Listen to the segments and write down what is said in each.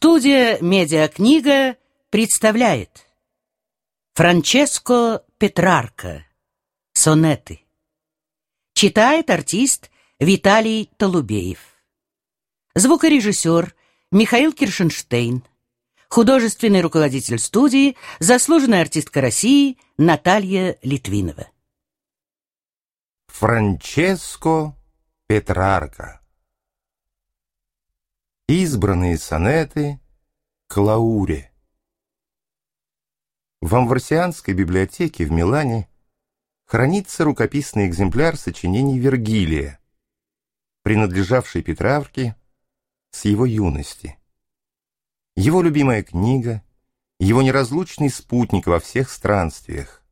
Студия «Медиакнига» представляет Франческо Петрарка Сонеты. Читает артист Виталий Толубеев. Звукорежиссер Михаил Киршенштейн. Художественный руководитель студии Заслуженная артистка России Наталья Литвинова. Франческо Петрарка Избранные сонеты к Лауре. В Амварсианской библиотеке в Милане хранится рукописный экземпляр сочинений Вергилия, принадлежавший Петравке с его юности. Его любимая книга, его неразлучный спутник во всех странствиях.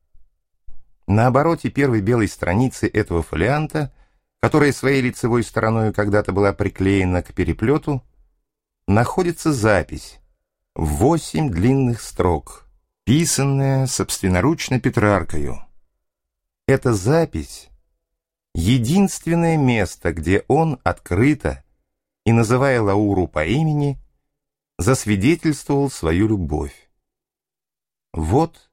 На обороте первой белой страницы этого фолианта, которая своей лицевой стороной когда-то была приклеена к переплету, находится запись в восемь длинных строк, писанная собственноручно Петраркою. Эта запись — единственное место, где он открыто и, называя Лауру по имени, засвидетельствовал свою любовь. Вот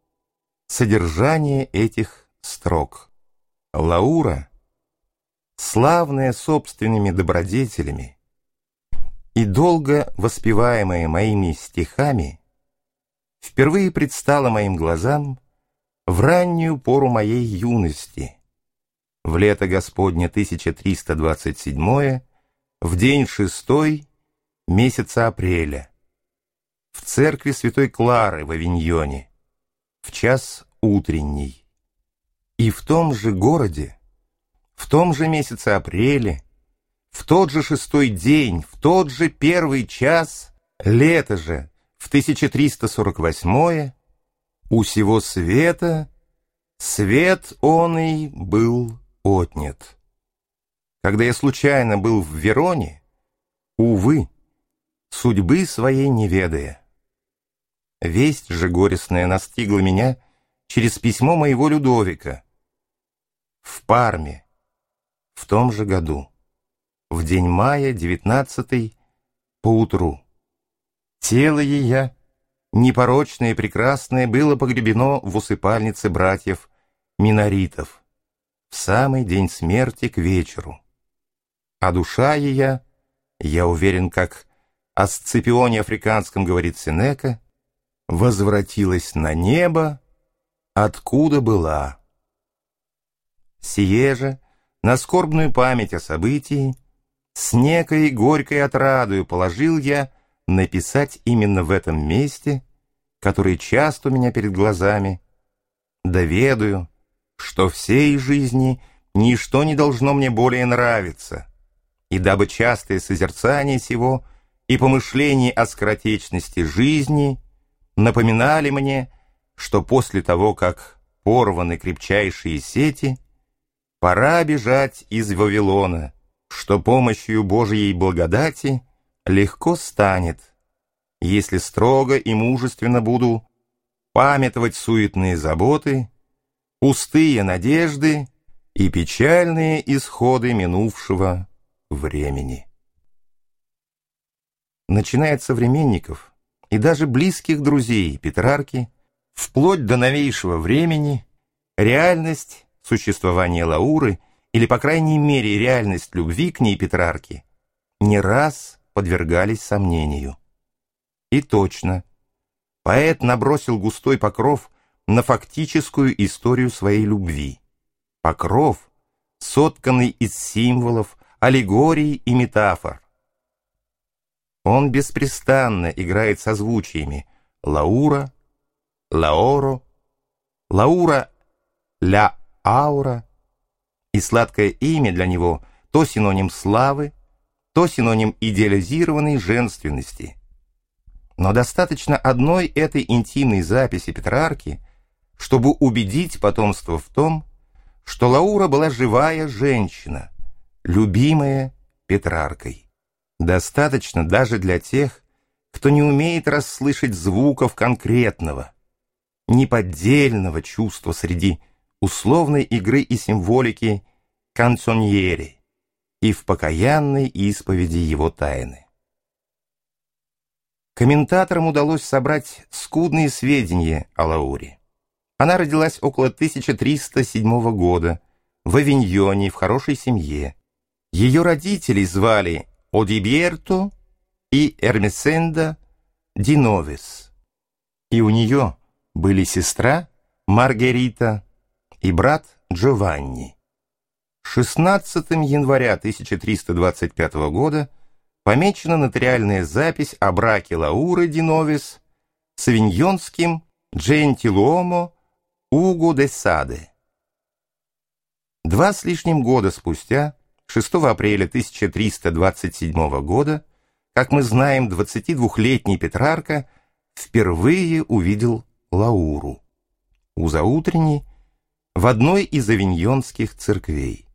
содержание этих строк. Лаура, славная собственными добродетелями, и долго воспеваемая моими стихами, впервые предстала моим глазам в раннюю пору моей юности, в лето Господня 1327 в день шестой месяца апреля, в церкви Святой Клары в Авиньоне, в час утренний. И в том же городе, в том же месяце апреля, в тот же шестой день, в тот же первый час, лето же, в 1348 у всего света свет он и был отнят. Когда я случайно был в Вероне, увы, судьбы своей не ведая. Весть же горестная настигла меня через письмо моего Людовика в Парме в том же году в день мая, девятнадцатый, поутру. Тело ее, непорочное и прекрасное, было погребено в усыпальнице братьев Миноритов в самый день смерти к вечеру. А душа ее, я уверен, как о Сципионе Африканском говорит Сенека, возвратилась на небо, откуда была. Сие же, на скорбную память о событии, с некой горькой отрадою положил я написать именно в этом месте, который часто у меня перед глазами, доведаю, что всей жизни ничто не должно мне более нравиться, и дабы частое созерцание сего и помышление о скоротечности жизни напоминали мне, что после того, как порваны крепчайшие сети, пора бежать из Вавилона, что помощью Божьей благодати легко станет, если строго и мужественно буду памятовать суетные заботы, пустые надежды и печальные исходы минувшего времени. Начиная от современников и даже близких друзей Петрарки, вплоть до новейшего времени, реальность существования Лауры – или, по крайней мере, реальность любви к ней Петрарки, не раз подвергались сомнению. И точно, поэт набросил густой покров на фактическую историю своей любви. Покров, сотканный из символов, аллегорий и метафор. Он беспрестанно играет созвучиями Лаура, Лаоро, Лаура, Ля Аура, и сладкое имя для него то синоним славы, то синоним идеализированной женственности. Но достаточно одной этой интимной записи Петрарки, чтобы убедить потомство в том, что Лаура была живая женщина, любимая Петраркой. Достаточно даже для тех, кто не умеет расслышать звуков конкретного, неподдельного чувства среди условной игры и символики канцоньери и в покаянной исповеди его тайны. комментаторам удалось собрать скудные сведения о Лауре. Она родилась около 1307 года в Авиньоне в хорошей семье. Ее родителей звали Одиберто и Эрмесенда Диновес. И у нее были сестра Маргарита и брат Джованни. 16 января 1325 года помечена нотариальная запись о браке Лауры Диновис с авиньонским Джентилуомо Уго де Саде. Два с лишним года спустя, 6 апреля 1327 года, как мы знаем, 22-летний Петрарка впервые увидел Лауру у заутренней в одной из авиньонских церквей.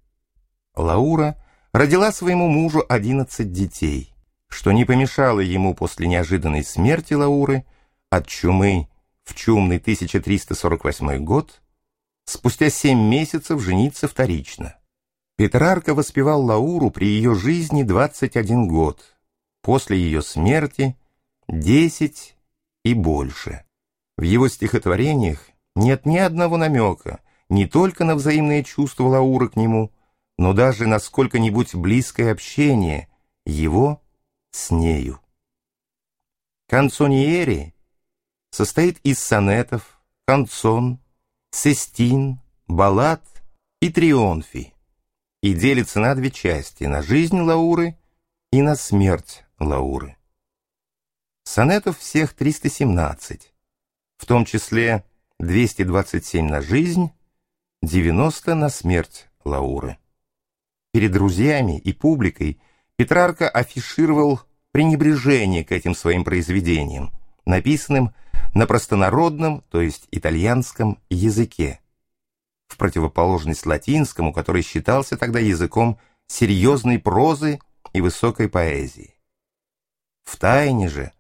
Лаура родила своему мужу 11 детей, что не помешало ему после неожиданной смерти Лауры от чумы в чумный 1348 год спустя 7 месяцев жениться вторично. Петрарка воспевал Лауру при ее жизни 21 год, после ее смерти 10 и больше. В его стихотворениях нет ни одного намека не только на взаимные чувства Лауры к нему, но даже на сколько-нибудь близкое общение его с нею. Канцониери состоит из сонетов, канцон, сестин, баллад и трионфи и делится на две части, на жизнь Лауры и на смерть Лауры. Сонетов всех 317, в том числе 227 на жизнь, 90 на смерть Лауры. Перед друзьями и публикой Петрарка афишировал пренебрежение к этим своим произведениям, написанным на простонародном, то есть итальянском языке, в противоположность латинскому, который считался тогда языком серьезной прозы и высокой поэзии. В тайне же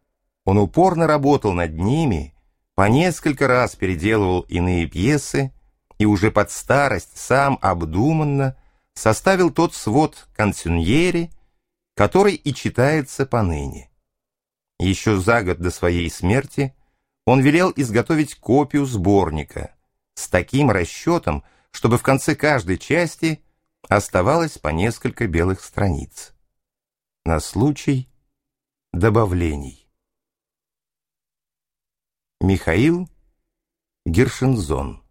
он упорно работал над ними, по несколько раз переделывал иные пьесы и уже под старость сам обдуманно составил тот свод консюньери, который и читается поныне. Еще за год до своей смерти он велел изготовить копию сборника с таким расчетом, чтобы в конце каждой части оставалось по несколько белых страниц. На случай добавлений. Михаил Гершензон